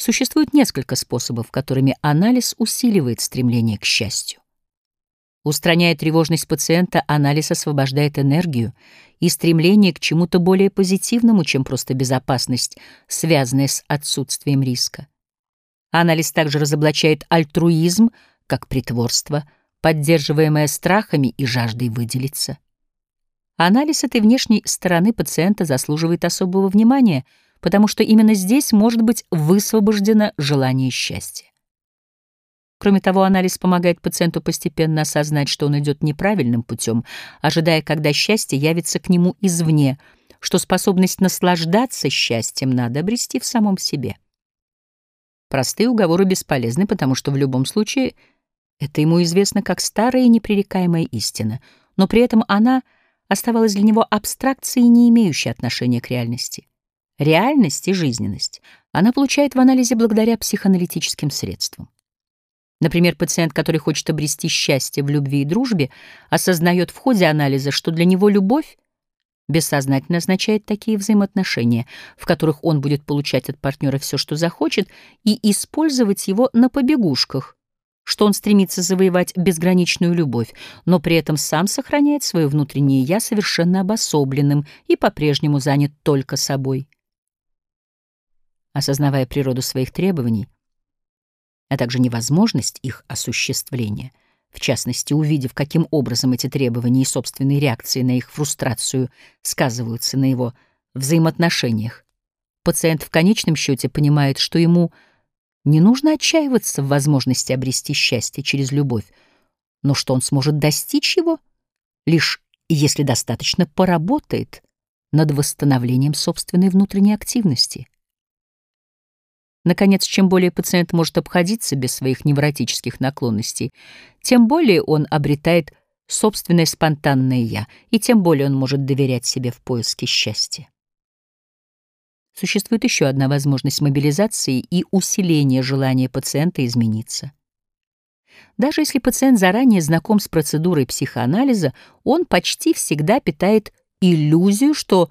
Существует несколько способов, которыми анализ усиливает стремление к счастью. Устраняя тревожность пациента, анализ освобождает энергию и стремление к чему-то более позитивному, чем просто безопасность, связанная с отсутствием риска. Анализ также разоблачает альтруизм, как притворство, поддерживаемое страхами и жаждой выделиться. Анализ этой внешней стороны пациента заслуживает особого внимания, потому что именно здесь может быть высвобождено желание счастья. Кроме того, анализ помогает пациенту постепенно осознать, что он идет неправильным путем, ожидая, когда счастье явится к нему извне, что способность наслаждаться счастьем надо обрести в самом себе. Простые уговоры бесполезны, потому что в любом случае это ему известно как старая и непререкаемая истина, но при этом она оставалась для него абстракцией, не имеющей отношения к реальности. Реальность и жизненность она получает в анализе благодаря психоаналитическим средствам. Например, пациент, который хочет обрести счастье в любви и дружбе, осознает в ходе анализа, что для него любовь бессознательно означает такие взаимоотношения, в которых он будет получать от партнера все, что захочет, и использовать его на побегушках, что он стремится завоевать безграничную любовь, но при этом сам сохраняет свое внутреннее «я» совершенно обособленным и по-прежнему занят только собой. Осознавая природу своих требований, а также невозможность их осуществления, в частности, увидев, каким образом эти требования и собственные реакции на их фрустрацию сказываются на его взаимоотношениях, пациент в конечном счете понимает, что ему не нужно отчаиваться в возможности обрести счастье через любовь, но что он сможет достичь его, лишь если достаточно поработает над восстановлением собственной внутренней активности. Наконец, чем более пациент может обходиться без своих невротических наклонностей, тем более он обретает собственное спонтанное «я», и тем более он может доверять себе в поиске счастья. Существует еще одна возможность мобилизации и усиления желания пациента измениться. Даже если пациент заранее знаком с процедурой психоанализа, он почти всегда питает иллюзию, что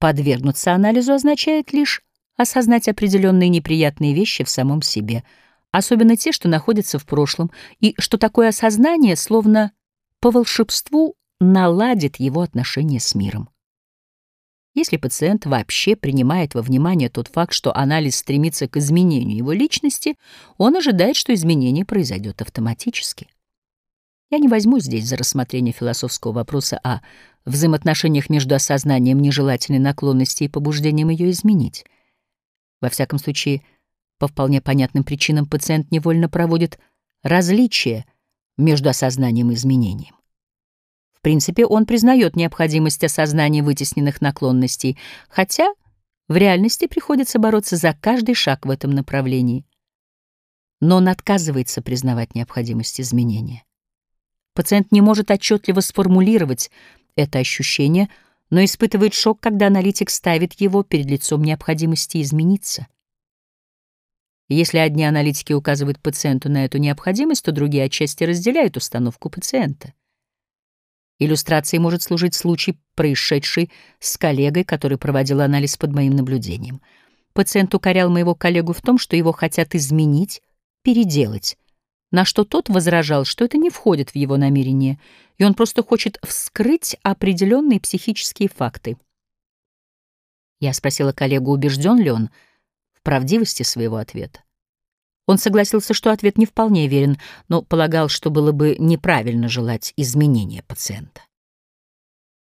подвергнуться анализу означает лишь осознать определенные неприятные вещи в самом себе, особенно те, что находятся в прошлом, и что такое осознание, словно по волшебству, наладит его отношения с миром. Если пациент вообще принимает во внимание тот факт, что анализ стремится к изменению его личности, он ожидает, что изменение произойдет автоматически. Я не возьму здесь за рассмотрение философского вопроса о взаимоотношениях между осознанием нежелательной наклонности и побуждением ее изменить. Во всяком случае, по вполне понятным причинам пациент невольно проводит различие между осознанием и изменением. В принципе, он признает необходимость осознания вытесненных наклонностей, хотя в реальности приходится бороться за каждый шаг в этом направлении. Но он отказывается признавать необходимость изменения. Пациент не может отчетливо сформулировать это ощущение — но испытывает шок, когда аналитик ставит его перед лицом необходимости измениться. Если одни аналитики указывают пациенту на эту необходимость, то другие отчасти разделяют установку пациента. Иллюстрацией может служить случай, происшедший с коллегой, который проводил анализ под моим наблюдением. Пациент укорял моего коллегу в том, что его хотят изменить, переделать, на что тот возражал, что это не входит в его намерение, и он просто хочет вскрыть определенные психические факты. Я спросила коллегу, убежден ли он в правдивости своего ответа. Он согласился, что ответ не вполне верен, но полагал, что было бы неправильно желать изменения пациента.